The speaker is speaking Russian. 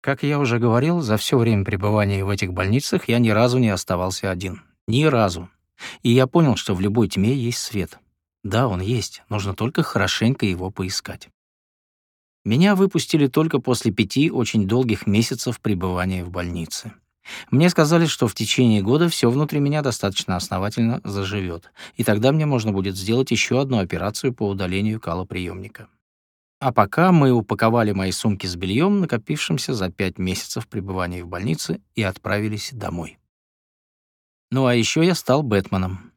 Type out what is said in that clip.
Как я уже говорил, за все время пребывания в этих больницах я ни разу не оставался один. Ни разу. И я понял, что в любой тьме есть свет. Да, он есть, нужно только хорошенько его поискать. Меня выпустили только после пяти очень долгих месяцев пребывания в больнице. Мне сказали, что в течение года все внутри меня достаточно основательно заживет, и тогда мне можно будет сделать еще одну операцию по удалению калоприемника. А пока мы упаковали мои сумки с бельем, накопившимся за пять месяцев пребывания в больнице, и отправились домой. Ну а еще я стал Бэтменом.